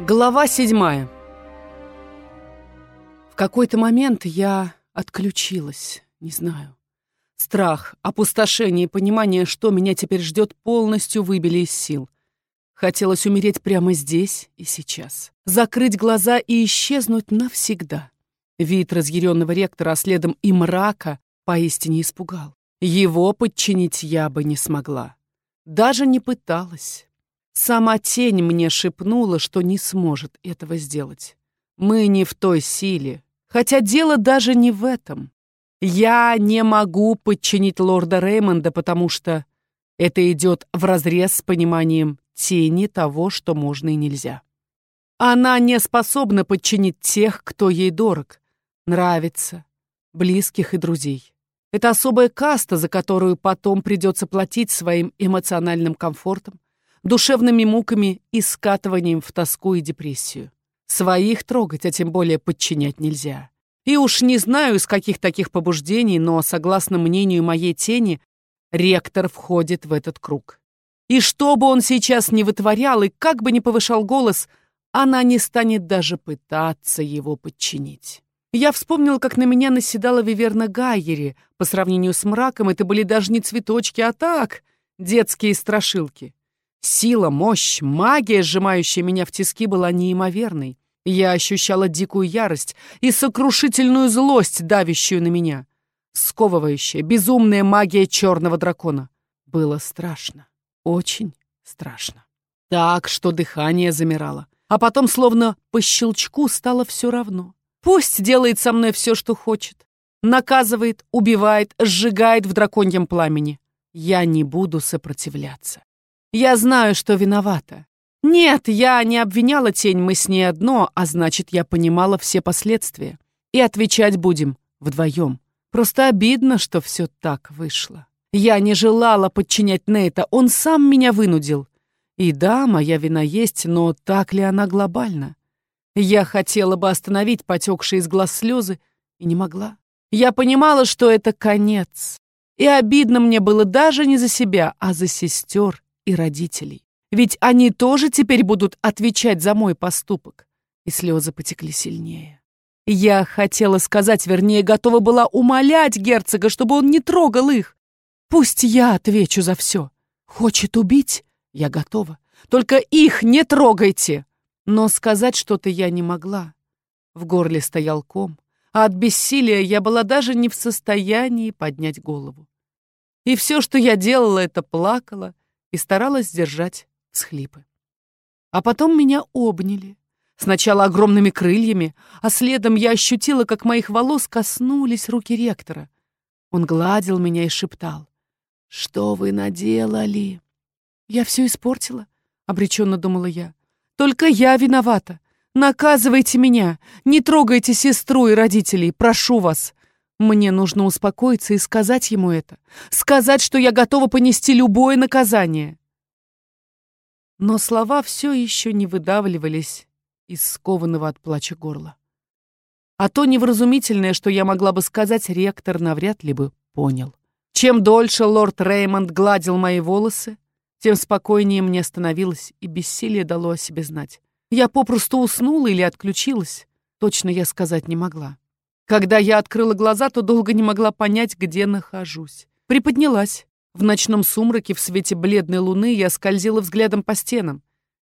Глава седьмая. В какой-то момент я отключилась, не знаю. Страх, опустошение и понимание, что меня теперь ждет, полностью выбили из сил. Хотелось умереть прямо здесь и сейчас. Закрыть глаза и исчезнуть навсегда. Вид разъяренного ректора, а следом и мрака, поистине испугал. Его подчинить я бы не смогла. Даже не пыталась. Сама тень мне шепнула, что не сможет этого сделать. Мы не в той силе, хотя дело даже не в этом. Я не могу подчинить лорда Реймонда, потому что это идет вразрез с пониманием тени того, что можно и нельзя. Она не способна подчинить тех, кто ей дорог, нравится, близких и друзей. Это особая каста, за которую потом придется платить своим эмоциональным комфортом, душевными муками и скатыванием в тоску и депрессию. Своих трогать, а тем более подчинять нельзя. И уж не знаю, из каких таких побуждений, но, согласно мнению моей тени, ректор входит в этот круг. И что бы он сейчас ни вытворял и как бы ни повышал голос, она не станет даже пытаться его подчинить. Я вспомнил, как на меня наседала Виверна Гайери. По сравнению с мраком это были даже не цветочки, а так, детские страшилки. Сила, мощь, магия, сжимающая меня в тиски, была неимоверной. Я ощущала дикую ярость и сокрушительную злость, давящую на меня. Сковывающая, безумная магия черного дракона. Было страшно. Очень страшно. Так, что дыхание замирало. А потом, словно по щелчку, стало все равно. Пусть делает со мной все, что хочет. Наказывает, убивает, сжигает в драконьем пламени. Я не буду сопротивляться. Я знаю, что виновата. Нет, я не обвиняла тень, мы с ней одно, а значит, я понимала все последствия. И отвечать будем вдвоем. Просто обидно, что все так вышло. Я не желала подчинять Нейта, он сам меня вынудил. И да, моя вина есть, но так ли она глобальна? Я хотела бы остановить потекшие из глаз слезы и не могла. Я понимала, что это конец. И обидно мне было даже не за себя, а за сестер и родителей. Ведь они тоже теперь будут отвечать за мой поступок. И слезы потекли сильнее. Я хотела сказать, вернее, готова была умолять герцога, чтобы он не трогал их. Пусть я отвечу за все. Хочет убить? Я готова. Только их не трогайте. Но сказать что-то я не могла. В горле стоял ком, а от бессилия я была даже не в состоянии поднять голову. И все, что я делала, это плакала и старалась сдержать схлипы. А потом меня обняли. Сначала огромными крыльями, а следом я ощутила, как моих волос коснулись руки ректора. Он гладил меня и шептал. «Что вы наделали?» «Я все испортила», — обреченно думала я. «Только я виновата. Наказывайте меня. Не трогайте сестру и родителей, прошу вас. Мне нужно успокоиться и сказать ему это. Сказать, что я готова понести любое наказание. Но слова все еще не выдавливались из скованного от плача горла. А то невразумительное, что я могла бы сказать, ректор навряд ли бы понял. Чем дольше лорд Реймонд гладил мои волосы, тем спокойнее мне становилось, и бессилие дало о себе знать. Я попросту уснула или отключилась, точно я сказать не могла. Когда я открыла глаза, то долго не могла понять, где нахожусь. Приподнялась. В ночном сумраке, в свете бледной луны, я скользила взглядом по стенам.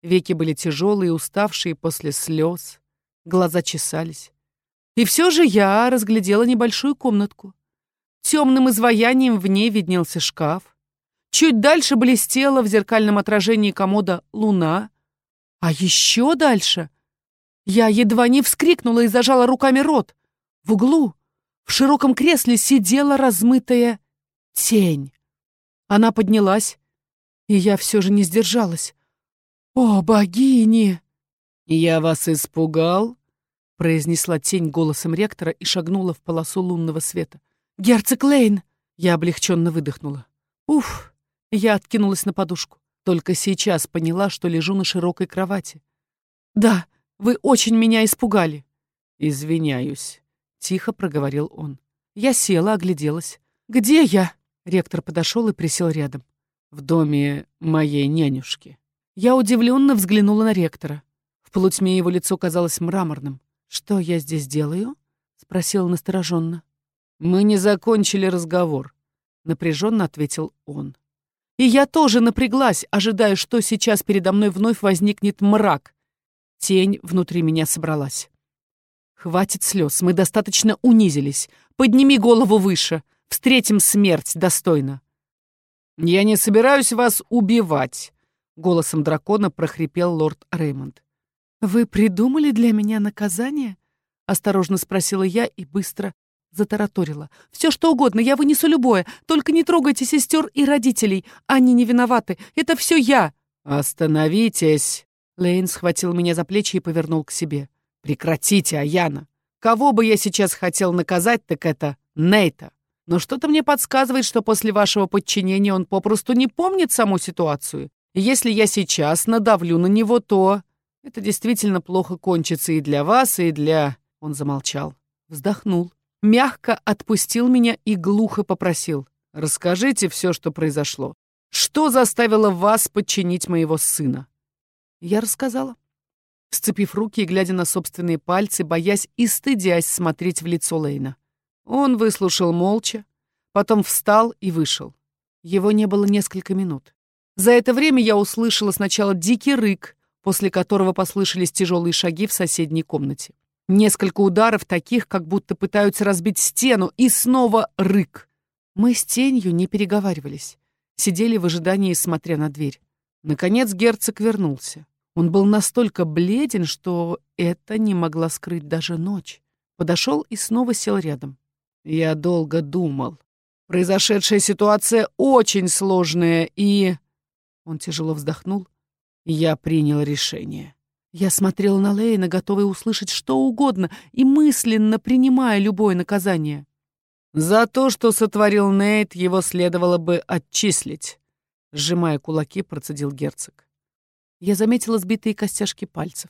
Веки были тяжелые, уставшие после слез. Глаза чесались. И все же я разглядела небольшую комнатку. Темным изваянием в ней виднелся шкаф. Чуть дальше блестела в зеркальном отражении комода луна. А еще дальше... Я едва не вскрикнула и зажала руками рот. В углу, в широком кресле, сидела размытая тень. Она поднялась, и я все же не сдержалась. «О, богини!» «Я вас испугал?» — произнесла тень голосом ректора и шагнула в полосу лунного света. «Герцог Лейн!» — я облегченно выдохнула. «Уф!» — я откинулась на подушку. Только сейчас поняла, что лежу на широкой кровати. «Да, вы очень меня испугали». «Извиняюсь». Тихо проговорил он. Я села, огляделась. «Где я?» Ректор подошел и присел рядом. «В доме моей нянюшки». Я удивленно взглянула на ректора. В полутьме его лицо казалось мраморным. «Что я здесь делаю?» — спросила настороженно. «Мы не закончили разговор», — напряженно ответил он. И я тоже напряглась, ожидая, что сейчас передо мной вновь возникнет мрак. Тень внутри меня собралась. «Хватит слез, мы достаточно унизились. Подними голову выше, встретим смерть достойно». «Я не собираюсь вас убивать», — голосом дракона прохрипел лорд Реймонд. «Вы придумали для меня наказание?» — осторожно спросила я и быстро затараторила. «Все что угодно, я вынесу любое, только не трогайте сестер и родителей. Они не виноваты, это все я!» «Остановитесь!» Лейн схватил меня за плечи и повернул к себе. «Прекратите, Аяна! Кого бы я сейчас хотел наказать, так это Нейта. Но что-то мне подсказывает, что после вашего подчинения он попросту не помнит саму ситуацию. И если я сейчас надавлю на него, то... Это действительно плохо кончится и для вас, и для...» Он замолчал, вздохнул, мягко отпустил меня и глухо попросил. «Расскажите все, что произошло. Что заставило вас подчинить моего сына?» Я рассказала. Сцепив руки и глядя на собственные пальцы, боясь и стыдясь смотреть в лицо Лейна. Он выслушал молча, потом встал и вышел. Его не было несколько минут. За это время я услышала сначала дикий рык, после которого послышались тяжелые шаги в соседней комнате. Несколько ударов таких, как будто пытаются разбить стену, и снова рык. Мы с тенью не переговаривались. Сидели в ожидании, смотря на дверь. Наконец герцог вернулся. Он был настолько бледен, что это не могла скрыть даже ночь. Подошел и снова сел рядом. Я долго думал. Произошедшая ситуация очень сложная, и... Он тяжело вздохнул. Я принял решение. Я смотрела на Лейна, готовая услышать что угодно и мысленно принимая любое наказание. За то, что сотворил Нейт, его следовало бы отчислить. Сжимая кулаки, процедил герцог. Я заметила сбитые костяшки пальцев.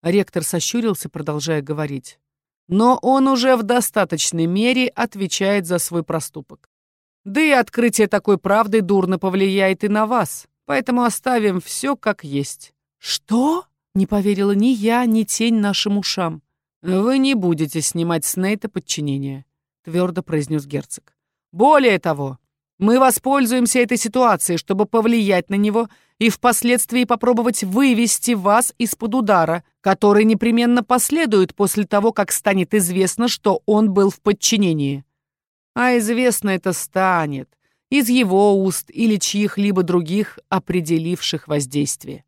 Ректор сощурился, продолжая говорить. Но он уже в достаточной мере отвечает за свой проступок. Да и открытие такой правды дурно повлияет и на вас. Поэтому оставим все как есть». «Что?» — не поверила ни я, ни тень нашим ушам. «Вы не будете снимать с Нейта подчинение», — твердо произнес герцог. «Более того, мы воспользуемся этой ситуацией, чтобы повлиять на него и впоследствии попробовать вывести вас из-под удара, который непременно последует после того, как станет известно, что он был в подчинении. А известно это станет, из его уст или чьих-либо других, определивших воздействие.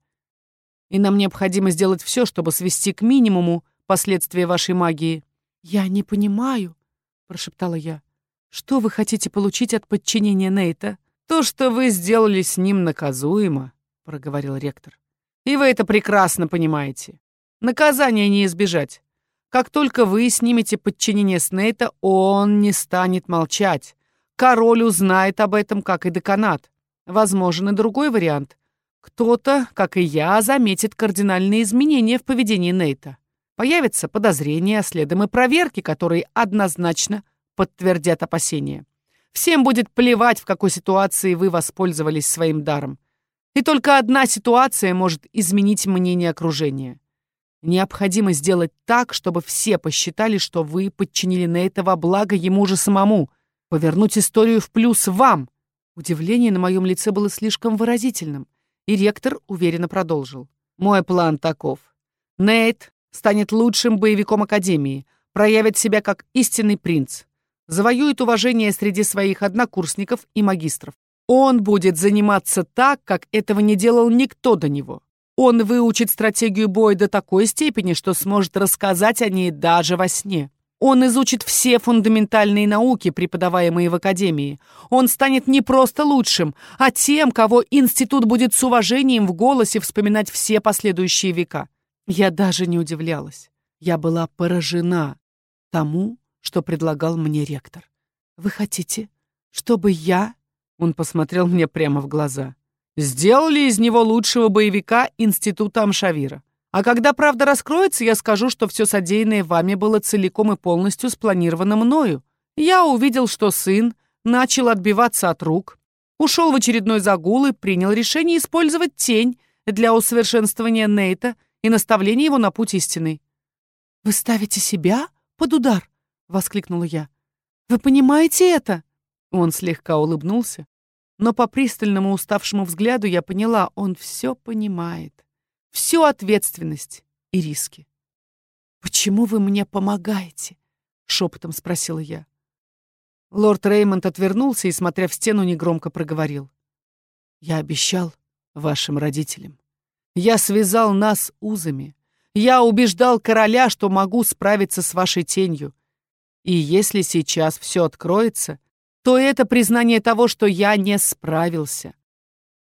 И нам необходимо сделать все, чтобы свести к минимуму последствия вашей магии. «Я не понимаю», — прошептала я. «Что вы хотите получить от подчинения Нейта?» «То, что вы сделали с ним наказуемо», — проговорил ректор. «И вы это прекрасно понимаете. Наказания не избежать. Как только вы снимете подчинение с Нейта, он не станет молчать. Король узнает об этом, как и деканат. Возможен и другой вариант. Кто-то, как и я, заметит кардинальные изменения в поведении Нейта. Появятся подозрения, а следом и проверки, которые однозначно подтвердят опасения. Всем будет плевать, в какой ситуации вы воспользовались своим даром. И только одна ситуация может изменить мнение окружения. Необходимо сделать так, чтобы все посчитали, что вы подчинили Нейта во благо ему же самому — Повернуть историю в плюс вам. Удивление на моем лице было слишком выразительным, и ректор уверенно продолжил. Мой план таков. Нейт станет лучшим боевиком Академии, проявит себя как истинный принц, завоюет уважение среди своих однокурсников и магистров. Он будет заниматься так, как этого не делал никто до него. Он выучит стратегию боя до такой степени, что сможет рассказать о ней даже во сне. Он изучит все фундаментальные науки, преподаваемые в Академии. Он станет не просто лучшим, а тем, кого институт будет с уважением в голосе вспоминать все последующие века. Я даже не удивлялась. Я была поражена тому, что предлагал мне ректор. «Вы хотите, чтобы я...» Он посмотрел мне прямо в глаза. «Сделали из него лучшего боевика Института Амшавира. А когда правда раскроется, я скажу, что все содеянное вами было целиком и полностью спланировано мною. Я увидел, что сын начал отбиваться от рук, ушел в очередной загул и принял решение использовать тень для усовершенствования Нейта и наставление его на путь истинный. «Вы ставите себя под удар?» — воскликнула я. «Вы понимаете это?» Он слегка улыбнулся, но по пристальному уставшему взгляду я поняла, он все понимает. Всю ответственность и риски. «Почему вы мне помогаете?» — шепотом спросила я. Лорд Реймонд отвернулся и, смотря в стену, негромко проговорил. «Я обещал вашим родителям. Я связал нас узами. Я убеждал короля, что могу справиться с вашей тенью. И если сейчас все откроется, то это признание того, что я не справился.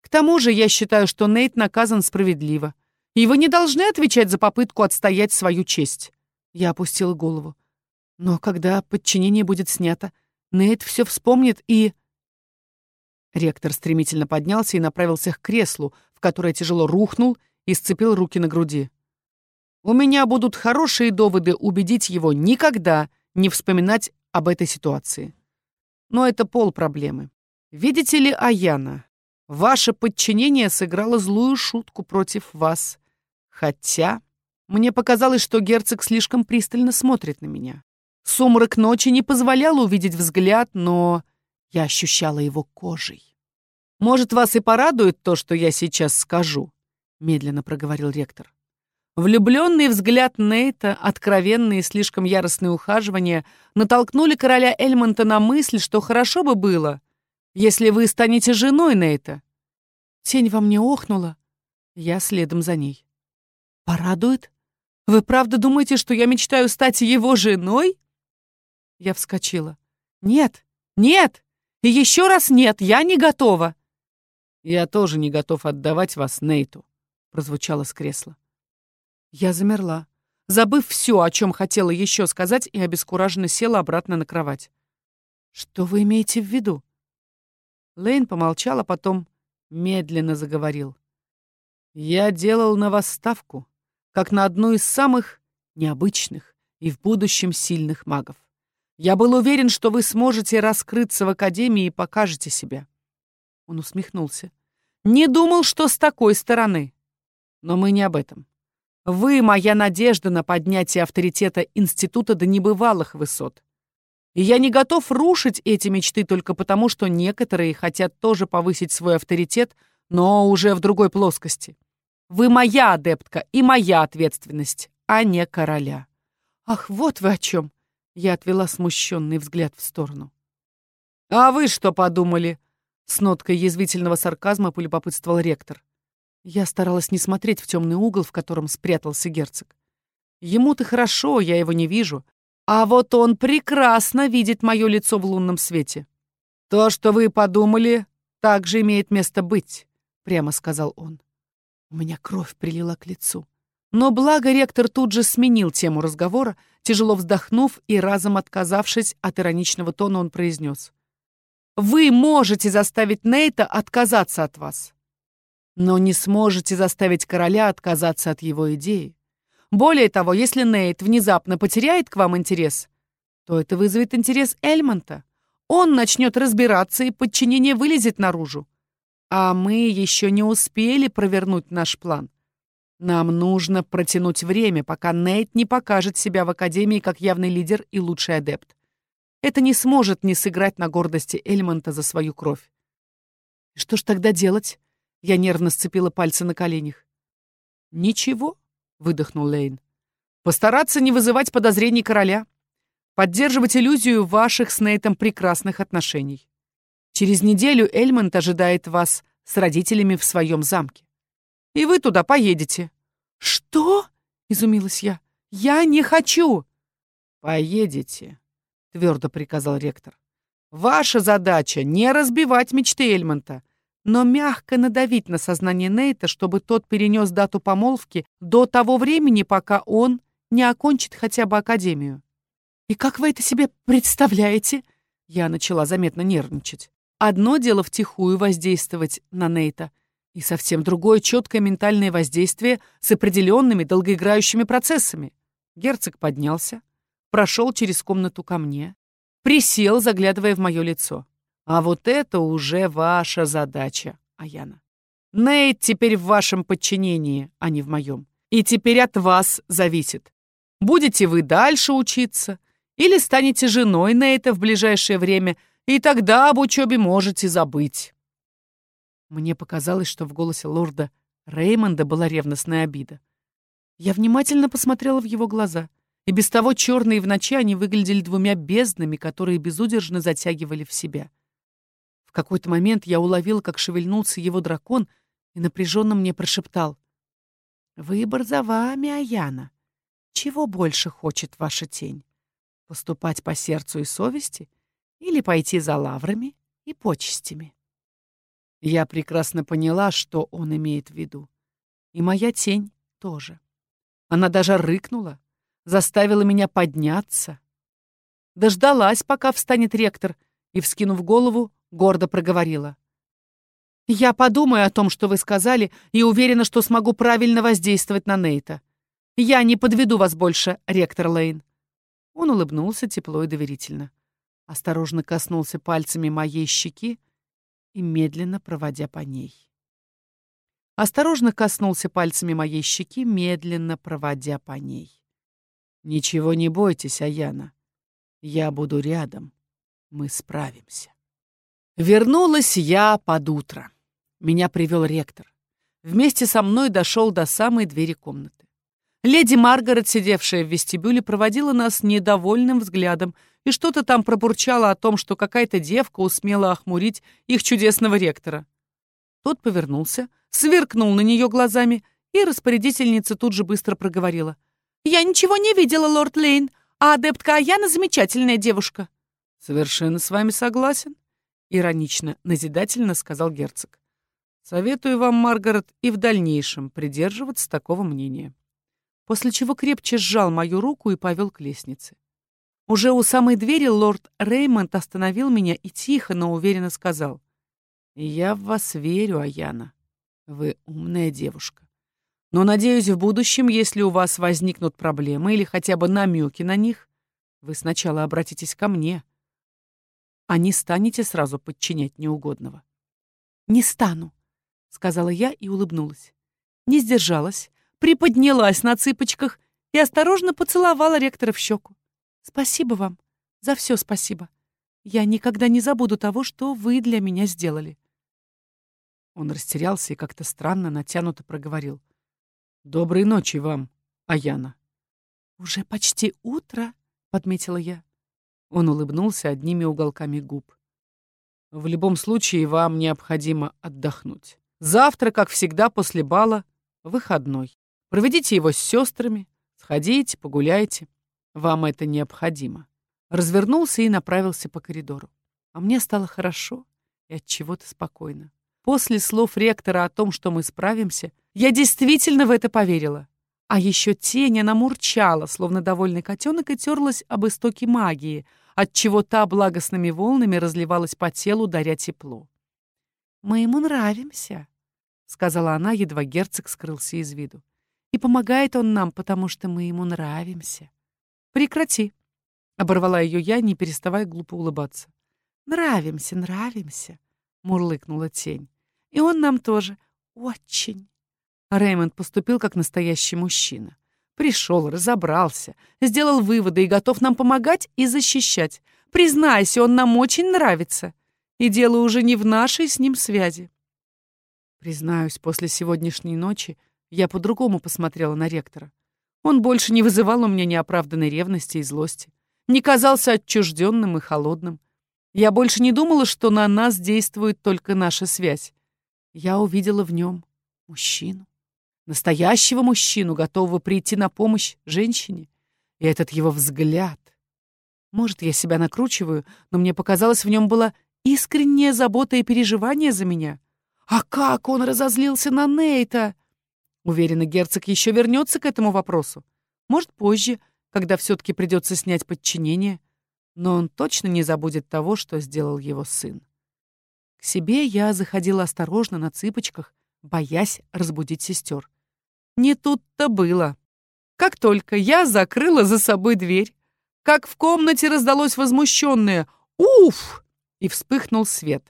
К тому же я считаю, что Нейт наказан справедливо. И вы не должны отвечать за попытку отстоять свою честь. Я опустила голову. Но когда подчинение будет снято, Нейт все вспомнит и... Ректор стремительно поднялся и направился к креслу, в которое тяжело рухнул и сцепил руки на груди. «У меня будут хорошие доводы убедить его никогда не вспоминать об этой ситуации. Но это пол проблемы. Видите ли, Аяна, ваше подчинение сыграло злую шутку против вас. Хотя мне показалось, что герцог слишком пристально смотрит на меня. Сумрак ночи не позволял увидеть взгляд, но я ощущала его кожей. «Может, вас и порадует то, что я сейчас скажу», — медленно проговорил ректор. Влюбленный взгляд Нейта, откровенные и слишком яростные ухаживания натолкнули короля Эльмонта на мысль, что хорошо бы было, если вы станете женой Нейта. Тень во мне охнула. Я следом за ней. «Порадует? Вы правда думаете, что я мечтаю стать его женой?» Я вскочила. «Нет, нет! И еще раз нет, я не готова!» «Я тоже не готов отдавать вас Нейту», — прозвучало с кресла. Я замерла, забыв все, о чем хотела еще сказать, и обескураженно села обратно на кровать. «Что вы имеете в виду?» Лейн помолчал, а потом медленно заговорил. «Я делал на вас ставку, как на одну из самых необычных и в будущем сильных магов. Я был уверен, что вы сможете раскрыться в Академии и покажете себя. Он усмехнулся. «Не думал, что с такой стороны. Но мы не об этом. Вы — моя надежда на поднятие авторитета института до небывалых высот. И я не готов рушить эти мечты только потому, что некоторые хотят тоже повысить свой авторитет, но уже в другой плоскости. Вы моя адептка и моя ответственность, а не короля». «Ах, вот вы о чем!» Я отвела смущенный взгляд в сторону. «А вы что подумали?» С ноткой язвительного сарказма полюбопытствовал ректор. Я старалась не смотреть в темный угол, в котором спрятался герцог. Ему-то хорошо, я его не вижу. А вот он прекрасно видит мое лицо в лунном свете. «То, что вы подумали, также имеет место быть», — прямо сказал он. У меня кровь прилила к лицу. Но благо ректор тут же сменил тему разговора, тяжело вздохнув и разом отказавшись от ироничного тона, он произнес. Вы можете заставить Нейта отказаться от вас, но не сможете заставить короля отказаться от его идеи. Более того, если Нейт внезапно потеряет к вам интерес, то это вызовет интерес Эльмонта. Он начнет разбираться, и подчинение вылезет наружу. А мы еще не успели провернуть наш план. Нам нужно протянуть время, пока Нейт не покажет себя в Академии как явный лидер и лучший адепт. Это не сможет не сыграть на гордости Эльмонта за свою кровь. Что ж тогда делать? Я нервно сцепила пальцы на коленях. Ничего, выдохнул Лейн. Постараться не вызывать подозрений короля. Поддерживать иллюзию ваших с Нейтом прекрасных отношений. Через неделю Эльмонт ожидает вас с родителями в своем замке. И вы туда поедете. Что? Изумилась я. Я не хочу. Поедете, — твердо приказал ректор. «Ваша задача — не разбивать мечты Эльмонта, но мягко надавить на сознание Нейта, чтобы тот перенес дату помолвки до того времени, пока он не окончит хотя бы академию». «И как вы это себе представляете?» Я начала заметно нервничать. Одно дело втихую воздействовать на Нейта, и совсем другое четкое ментальное воздействие с определенными долгоиграющими процессами. Герцог поднялся, прошел через комнату ко мне, присел, заглядывая в мое лицо. А вот это уже ваша задача, Аяна. Нейт теперь в вашем подчинении, а не в моем. И теперь от вас зависит, будете вы дальше учиться или станете женой это в ближайшее время, и тогда об учебе можете забыть. Мне показалось, что в голосе лорда Реймонда была ревностная обида. Я внимательно посмотрела в его глаза, и без того черные в ночи они выглядели двумя безднами, которые безудержно затягивали в себя. В какой-то момент я уловила, как шевельнулся его дракон, и напряженно мне прошептал. «Выбор за вами, Аяна. Чего больше хочет ваша тень? Поступать по сердцу и совести или пойти за лаврами и почестями?» Я прекрасно поняла, что он имеет в виду. И моя тень тоже. Она даже рыкнула, заставила меня подняться. Дождалась, пока встанет ректор, и, вскинув голову, гордо проговорила. «Я подумаю о том, что вы сказали, и уверена, что смогу правильно воздействовать на Нейта. Я не подведу вас больше, ректор Лейн». Он улыбнулся тепло и доверительно. Осторожно коснулся пальцами моей щеки, и медленно проводя по ней. Осторожно коснулся пальцами моей щеки, медленно проводя по ней. «Ничего не бойтесь, Аяна. Я буду рядом. Мы справимся». Вернулась я под утро. Меня привел ректор. Вместе со мной дошел до самой двери комнаты. Леди Маргарет, сидевшая в вестибюле, проводила нас недовольным взглядом и что-то там пробурчала о том, что какая-то девка усмела охмурить их чудесного ректора. Тот повернулся, сверкнул на нее глазами, и распорядительница тут же быстро проговорила. «Я ничего не видела, лорд Лейн, а адептка Аяна замечательная девушка». «Совершенно с вами согласен», — иронично, назидательно сказал герцог. «Советую вам, Маргарет, и в дальнейшем придерживаться такого мнения». После чего крепче сжал мою руку и повел к лестнице. Уже у самой двери лорд Реймонд остановил меня и тихо, но уверенно сказал. «Я в вас верю, Аяна. Вы умная девушка. Но, надеюсь, в будущем, если у вас возникнут проблемы или хотя бы намеки на них, вы сначала обратитесь ко мне, а не станете сразу подчинять неугодного». «Не стану», — сказала я и улыбнулась. Не сдержалась, приподнялась на цыпочках и осторожно поцеловала ректора в щеку. Спасибо вам. За все спасибо. Я никогда не забуду того, что вы для меня сделали. Он растерялся и как-то странно натянуто проговорил. «Доброй ночи вам, Аяна». «Уже почти утро», — подметила я. Он улыбнулся одними уголками губ. «В любом случае, вам необходимо отдохнуть. Завтра, как всегда, после бала, выходной. Проведите его с сестрами, сходите, погуляйте. Вам это необходимо. Развернулся и направился по коридору. А мне стало хорошо и от чего-то спокойно. После слов ректора о том, что мы справимся, я действительно в это поверила. А еще тень она мурчала, словно довольный котенок, и терлась об истоке магии, от чего та благостными волнами разливалась по телу, даря тепло. «Мы ему нравимся», — сказала она, едва герцог скрылся из виду. «И помогает он нам, потому что мы ему нравимся». «Прекрати!» — оборвала ее я, не переставая глупо улыбаться. «Нравимся, нравимся!» — мурлыкнула тень. «И он нам тоже. Очень!» Рэймонд поступил как настоящий мужчина. Пришел, разобрался, сделал выводы и готов нам помогать и защищать. Признайся, он нам очень нравится. И дело уже не в нашей с ним связи. Признаюсь, после сегодняшней ночи я по-другому посмотрела на ректора. Он больше не вызывал у меня неоправданной ревности и злости, не казался отчужденным и холодным. Я больше не думала, что на нас действует только наша связь. Я увидела в нем мужчину. Настоящего мужчину, готового прийти на помощь женщине. И этот его взгляд. Может, я себя накручиваю, но мне показалось, в нем была искренняя забота и переживание за меня. А как он разозлился на Нейта! Уверена, герцог еще вернется к этому вопросу. Может, позже, когда все-таки придется снять подчинение. Но он точно не забудет того, что сделал его сын. К себе я заходила осторожно на цыпочках, боясь разбудить сестер. Не тут-то было. Как только я закрыла за собой дверь, как в комнате раздалось возмущенное «Уф!» и вспыхнул свет.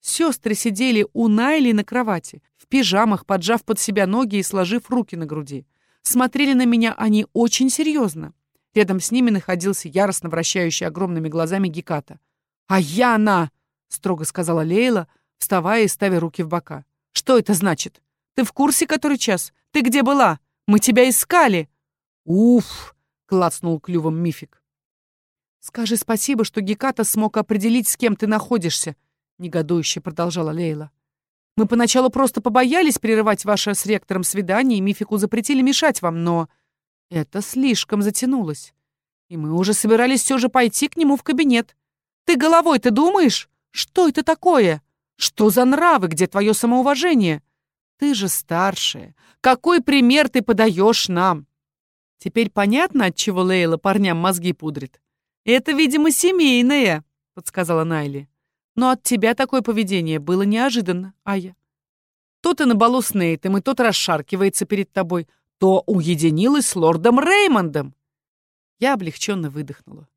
Сестры сидели у Найли на кровати, в пижамах, поджав под себя ноги и сложив руки на груди. смотрели на меня они очень серьезно. Рядом с ними находился яростно вращающий огромными глазами Геката. «А Яна!» — строго сказала Лейла, вставая и ставя руки в бока. «Что это значит? Ты в курсе, который час? Ты где была? Мы тебя искали!» «Уф!» — клацнул клювом Мифик. «Скажи спасибо, что Геката смог определить, с кем ты находишься», — негодующе продолжала Лейла. «Мы поначалу просто побоялись прерывать ваше с ректором свидание, и Мифику запретили мешать вам, но это слишком затянулось. И мы уже собирались все же пойти к нему в кабинет. Ты головой ты думаешь? Что это такое? Что за нравы? Где твое самоуважение? Ты же старшая. Какой пример ты подаешь нам? Теперь понятно, от чего Лейла парням мозги пудрит. Это, видимо, семейное, подсказала Найли. Но от тебя такое поведение было неожиданно, Ая. То ты на балу с Нейтом, и тот расшаркивается перед тобой, то уединилась с лордом Реймондом. Я облегченно выдохнула.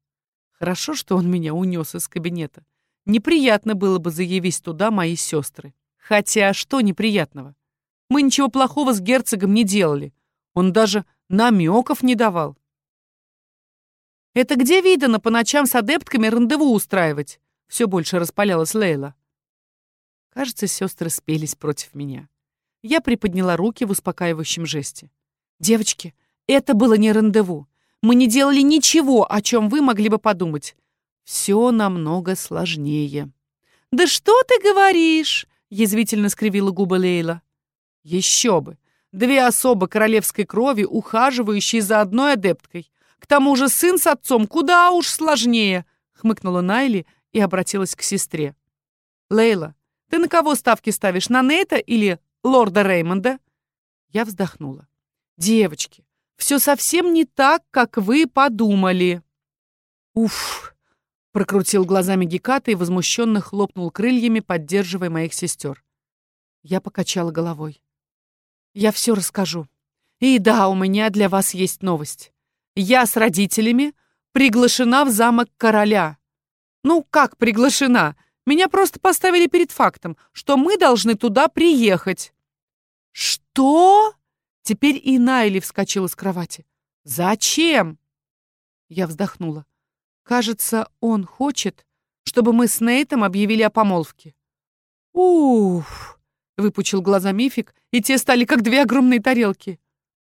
Хорошо, что он меня унес из кабинета. Неприятно было бы заявить туда мои сестры. Хотя что неприятного? Мы ничего плохого с герцогом не делали. Он даже намеков не давал. Это где видано по ночам с адептками рандеву устраивать? Все больше распалялась Лейла. Кажется, сестры спелись против меня. Я приподняла руки в успокаивающем жесте. «Девочки, это было не рандеву. Мы не делали ничего, о чем вы могли бы подумать. Все намного сложнее». «Да что ты говоришь?» — язвительно скривила губы Лейла. «Еще бы! Две особы королевской крови, ухаживающие за одной адепткой. К тому же сын с отцом куда уж сложнее!» — хмыкнула Найли и обратилась к сестре. «Лейла, ты на кого ставки ставишь, на Нейта или лорда Реймонда?» Я вздохнула. «Девочки, все совсем не так, как вы подумали». «Уф!» — прокрутил глазами Геката и возмущенно хлопнул крыльями, поддерживая моих сестер. Я покачала головой. «Я все расскажу. И да, у меня для вас есть новость. Я с родителями приглашена в замок короля. Ну, как приглашена? Меня просто поставили перед фактом, что мы должны туда приехать». «Что?» Теперь и Найли вскочила с кровати. «Зачем?» Я вздохнула. «Кажется, он хочет, чтобы мы с Нейтом объявили о помолвке». «Уф!» — выпучил глаза Мифик, и те стали как две огромные тарелки.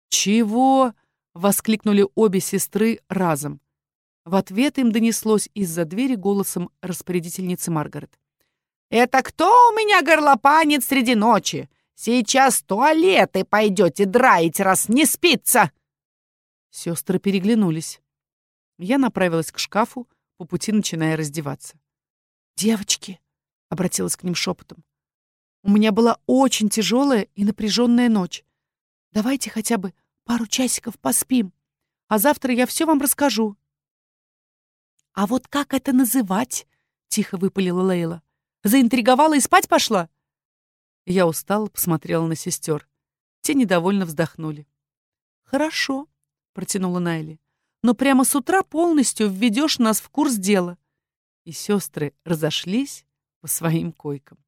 «Чего?» — воскликнули обе сестры разом. В ответ им донеслось из-за двери голосом распорядительницы Маргарет. «Это кто у меня горлопанит среди ночи? Сейчас туалеты пойдете драить, раз не спится!» Сестры переглянулись. Я направилась к шкафу, по пути начиная раздеваться. «Девочки!» — обратилась к ним шепотом. «У меня была очень тяжелая и напряженная ночь. Давайте хотя бы пару часиков поспим, а завтра я все вам расскажу». «А вот как это называть?» — тихо выпалила Лейла. «Заинтриговала и спать пошла?» Я устала, посмотрела на сестер. Те недовольно вздохнули. «Хорошо», — протянула Найли. «Но прямо с утра полностью введешь нас в курс дела». И сестры разошлись по своим койкам.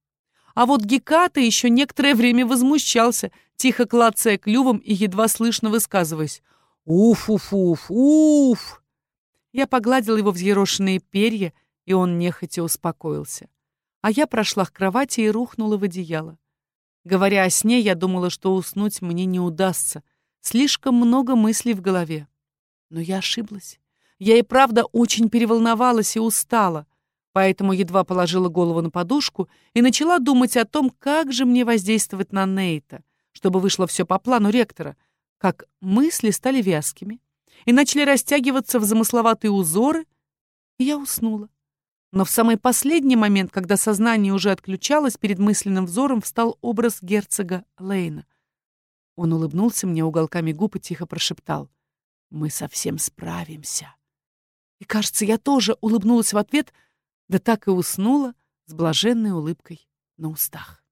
А вот Геката еще некоторое время возмущался, тихо клацая клювом и едва слышно высказываясь. «Уф-уф-уф, уф!» Я погладила его взъерошенные перья, и он нехотя успокоился. А я прошла к кровати и рухнула в одеяло. Говоря о сне, я думала, что уснуть мне не удастся. Слишком много мыслей в голове. Но я ошиблась. Я и правда очень переволновалась и устала, поэтому едва положила голову на подушку и начала думать о том, как же мне воздействовать на Нейта, чтобы вышло все по плану ректора, как мысли стали вязкими и начали растягиваться в замысловатые узоры, и я уснула. Но в самый последний момент, когда сознание уже отключалось, перед мысленным взором встал образ герцога Лейна. Он улыбнулся мне уголками губ и тихо прошептал. «Мы совсем справимся». И, кажется, я тоже улыбнулась в ответ, да так и уснула с блаженной улыбкой на устах.